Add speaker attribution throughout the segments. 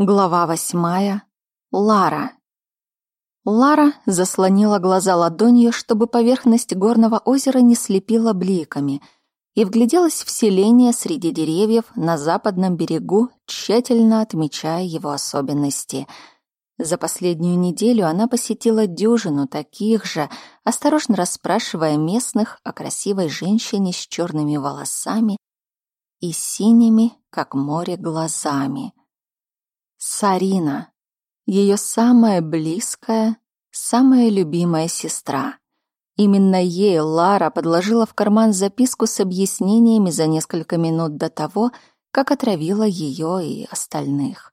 Speaker 1: Глава восьмая. Лара. Лара заслонила глаза ладонью, чтобы поверхность горного озера не слепила бликами, и вгляделась в селение среди деревьев на западном берегу, тщательно отмечая его особенности. За последнюю неделю она посетила дюжину таких же, осторожно расспрашивая местных о красивой женщине с черными волосами и синими, как море, глазами — Сарина, ее самая близкая, самая любимая сестра. Именно ей Лара подложила в карман записку с объяснениями за несколько минут до того, как отравила ее и остальных.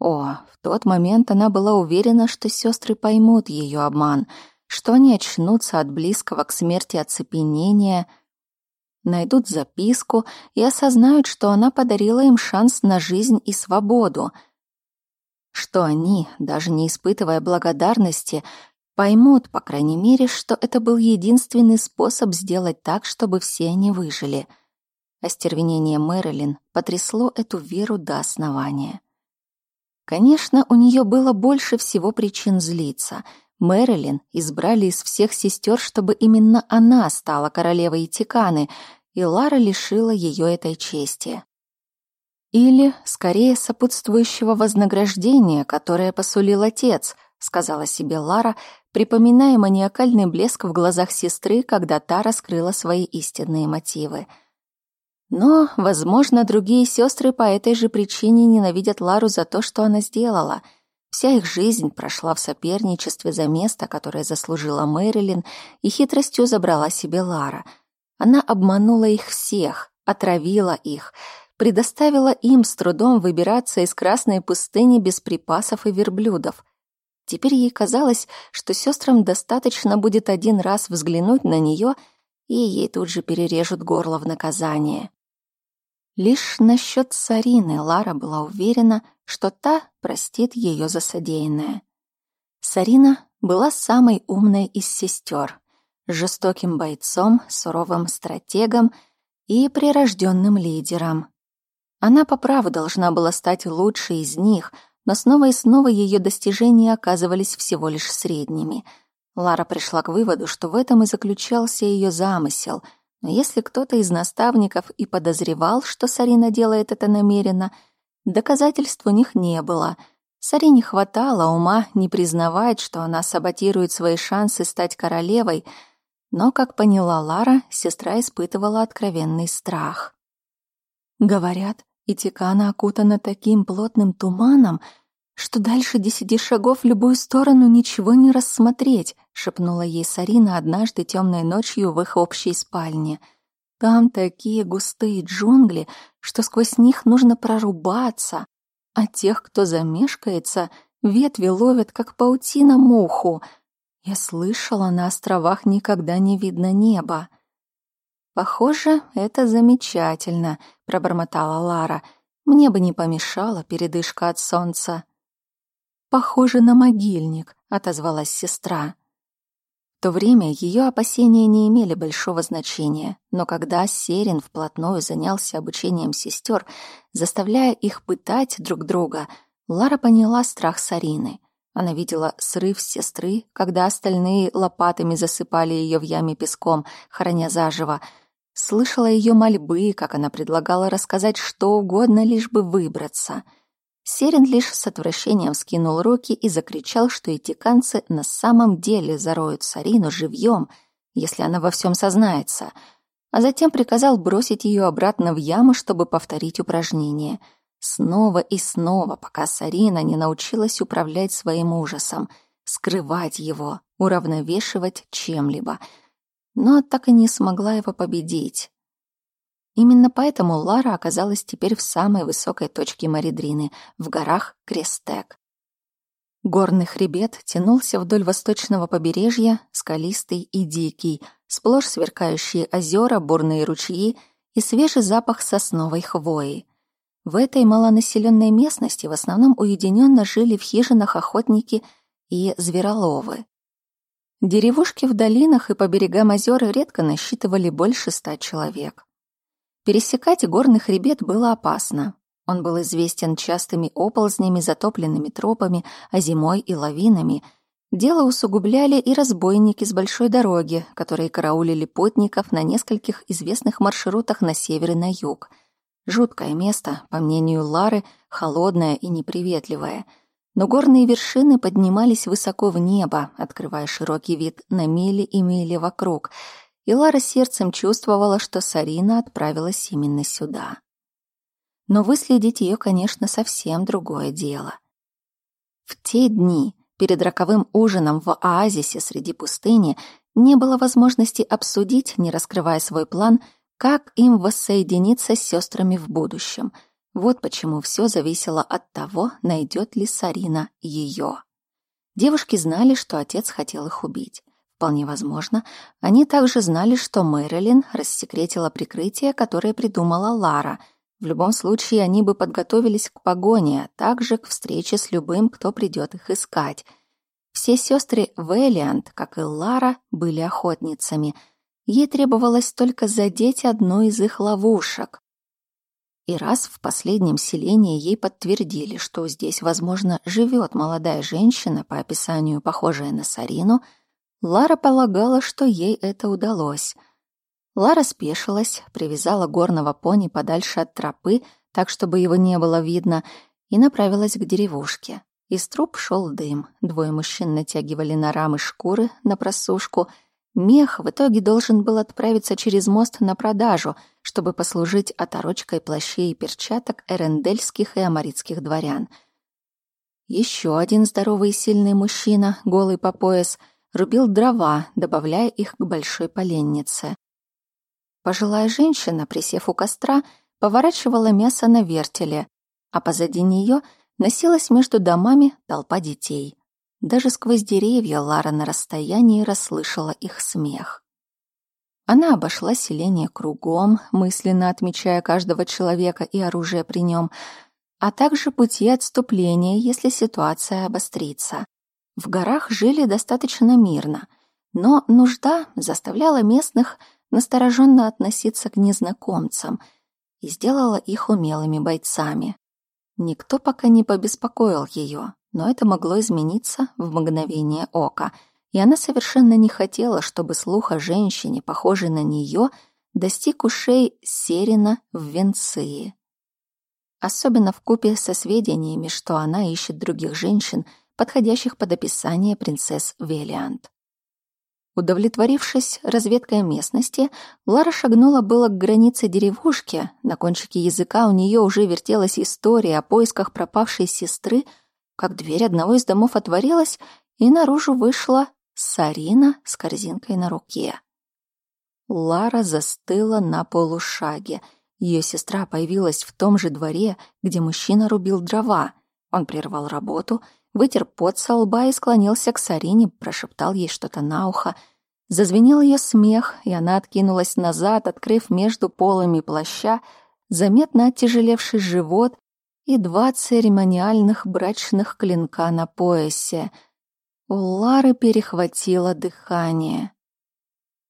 Speaker 1: О, в тот момент она была уверена, что сестры поймут ее обман, что они очнутся от близкого к смерти оцепенения, найдут записку и осознают, что она подарила им шанс на жизнь и свободу — что они, даже не испытывая благодарности, поймут, по крайней мере, что это был единственный способ сделать так, чтобы все они выжили. Остервенение Мэрилин потрясло эту веру до основания. Конечно, у нее было больше всего причин злиться. Мэрилин избрали из всех сестер, чтобы именно она стала королевой Тиканы, и Лара лишила ее этой чести. Или, скорее, сопутствующего вознаграждения, которое посулил отец, сказала себе Лара, припоминая маниакальный блеск в глазах сестры, когда та раскрыла свои истинные мотивы. Но, возможно, другие сестры по этой же причине ненавидят Лару за то, что она сделала. Вся их жизнь прошла в соперничестве за место, которое заслужила Мэрилин, и хитростью забрала себе Лара. Она обманула их всех, отравила их — предоставила им с трудом выбираться из красной пустыни без припасов и верблюдов. Теперь ей казалось, что сестрам достаточно будет один раз взглянуть на нее, и ей тут же перережут горло в наказание. Лишь насчет Сарины Лара была уверена, что та простит ее за содеянное. Сарина была самой умной из сестер, жестоким бойцом, суровым стратегом и прирожденным лидером. Она по праву должна была стать лучшей из них, но снова и снова ее достижения оказывались всего лишь средними. Лара пришла к выводу, что в этом и заключался ее замысел. Но если кто-то из наставников и подозревал, что Сарина делает это намеренно, доказательств у них не было. Сарине хватало ума не признавать, что она саботирует свои шансы стать королевой, но, как поняла Лара, сестра испытывала откровенный страх. Говорят, и Тикана окутана таким плотным туманом, что дальше десяти шагов в любую сторону ничего не рассмотреть, шепнула ей Сарина однажды темной ночью в их общей спальне. Там такие густые джунгли, что сквозь них нужно прорубаться, а тех, кто замешкается, ветви ловят, как паутина муху. Я слышала, на островах никогда не видно неба. «Похоже, это замечательно», — пробормотала Лара. «Мне бы не помешала передышка от солнца». «Похоже на могильник», — отозвалась сестра. В то время ее опасения не имели большого значения, но когда Серин вплотную занялся обучением сестер, заставляя их пытать друг друга, Лара поняла страх Сарины. Она видела срыв сестры, когда остальные лопатами засыпали ее в яме песком, храня заживо, слышала ее мольбы, как она предлагала рассказать что угодно, лишь бы выбраться. Серин лишь с отвращением скинул руки и закричал, что этиканцы на самом деле зароют Сарину живьем, если она во всем сознается, а затем приказал бросить ее обратно в яму, чтобы повторить упражнение. Снова и снова, пока Сарина не научилась управлять своим ужасом, скрывать его, уравновешивать чем-либо — но так и не смогла его победить. Именно поэтому Лара оказалась теперь в самой высокой точке Маридрины, в горах Крестек. Горный хребет тянулся вдоль восточного побережья, скалистый и дикий, сплошь сверкающие озера, бурные ручьи и свежий запах сосновой хвои. В этой малонаселенной местности в основном уединенно жили в хижинах охотники и звероловы. Деревушки в долинах и по берегам озер редко насчитывали больше ста человек. Пересекать горный хребет было опасно. Он был известен частыми оползнями, затопленными тропами, а зимой и лавинами. Дело усугубляли и разбойники с большой дороги, которые караулили путников на нескольких известных маршрутах на север и на юг. Жуткое место, по мнению Лары, холодное и неприветливое — но горные вершины поднимались высоко в небо, открывая широкий вид на мили и мили вокруг, и Лара сердцем чувствовала, что Сарина отправилась именно сюда. Но выследить ее, конечно, совсем другое дело. В те дни, перед роковым ужином в оазисе среди пустыни, не было возможности обсудить, не раскрывая свой план, как им воссоединиться с сестрами в будущем — вот почему все зависело от того, найдет ли Сарина ее. Девушки знали, что отец хотел их убить. Вполне возможно, они также знали, что Мэрилин рассекретила прикрытие, которое придумала Лара. В любом случае, они бы подготовились к погоне, а также к встрече с любым, кто придет их искать. Все сестры Вэллиант, как и Лара, были охотницами. Ей требовалось только задеть одну из их ловушек. И раз в последнем селении ей подтвердили, что здесь, возможно, живет молодая женщина, по описанию похожая на Сарину, Лара полагала, что ей это удалось. Лара спешилась, привязала горного пони подальше от тропы, так, чтобы его не было видно, и направилась к деревушке. Из труб шел дым. Двое мужчин натягивали на рамы шкуры на просушку — Мех в итоге должен был отправиться через мост на продажу, чтобы послужить оторочкой плащей и перчаток эрендельских и амаритских дворян. Еще один здоровый и сильный мужчина, голый по пояс, рубил дрова, добавляя их к большой поленнице. Пожилая женщина, присев у костра, поворачивала мясо на вертеле, а позади нее носилась между домами толпа детей. Даже сквозь деревья Лара на расстоянии расслышала их смех. Она обошла селение кругом, мысленно отмечая каждого человека и оружие при нем, а также пути отступления, если ситуация обострится. В горах жили достаточно мирно, но нужда заставляла местных настороженно относиться к незнакомцам и сделала их умелыми бойцами. Никто пока не побеспокоил ее, но это могло измениться в мгновение ока, и она совершенно не хотела, чтобы слух о женщине, похожей на нее, достиг ушей Серина в Венции. Особенно в купе со сведениями, что она ищет других женщин, подходящих под описание принцесс Велиант. Удовлетворившись разведкой местности, Лара шагнула было к границе деревушки. На кончике языка у нее уже вертелась история о поисках пропавшей сестры — как дверь одного из домов отворилась, и наружу вышла Сарина с корзинкой на руке. Лара застыла на полушаге. Ее сестра появилась в том же дворе, где мужчина рубил дрова. Он прервал работу, вытер пот со лба и склонился к Сарине, прошептал ей что-то на ухо. Зазвенел ее смех, и она откинулась назад, открыв между полами плаща заметно оттяжелевший живот и два церемониальных брачных клинка на поясе. У Лары перехватило дыхание.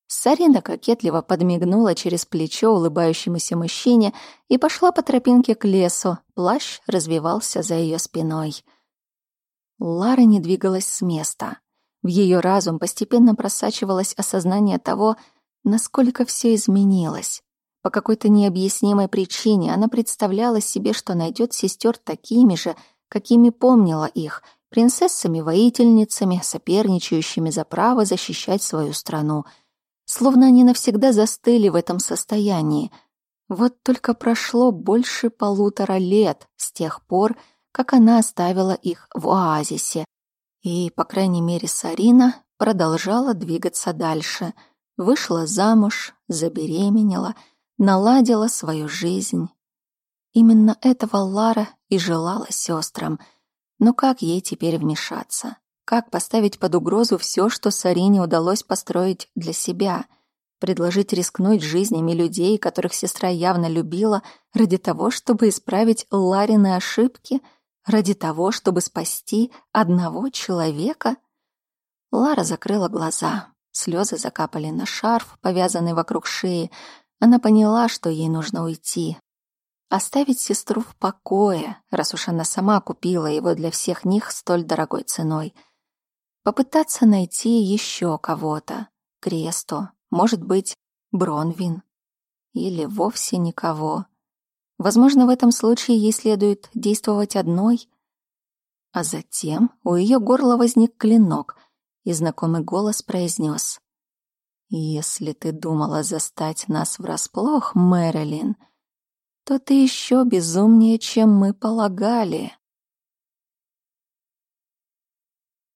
Speaker 1: Сарина кокетливо подмигнула через плечо улыбающемуся мужчине и пошла по тропинке к лесу. Плащ развивался за ее спиной. Лара не двигалась с места. В ее разум постепенно просачивалось осознание того, насколько все изменилось. По какой-то необъяснимой причине она представляла себе, что найдет сестер такими же, какими помнила их, принцессами-воительницами, соперничающими за право защищать свою страну. Словно они навсегда застыли в этом состоянии. Вот только прошло больше полутора лет с тех пор, как она оставила их в оазисе. И, по крайней мере, Сарина продолжала двигаться дальше. Вышла замуж, забеременела — наладила свою жизнь. Именно этого Лара и желала сестрам. Но как ей теперь вмешаться? Как поставить под угрозу все, что Сарине удалось построить для себя? Предложить рискнуть жизнями людей, которых сестра явно любила, ради того, чтобы исправить Ларины ошибки? Ради того, чтобы спасти одного человека? Лара закрыла глаза. Слезы закапали на шарф, повязанный вокруг шеи, она поняла, что ей нужно уйти. Оставить сестру в покое, раз уж она сама купила его для всех них столь дорогой ценой. Попытаться найти еще кого-то. Кресту, может быть, Бронвин. Или вовсе никого. Возможно, в этом случае ей следует действовать одной. А затем у ее горла возник клинок, и знакомый голос произнес: «Если ты думала застать нас врасплох, Мэрилин, то ты еще безумнее, чем мы полагали».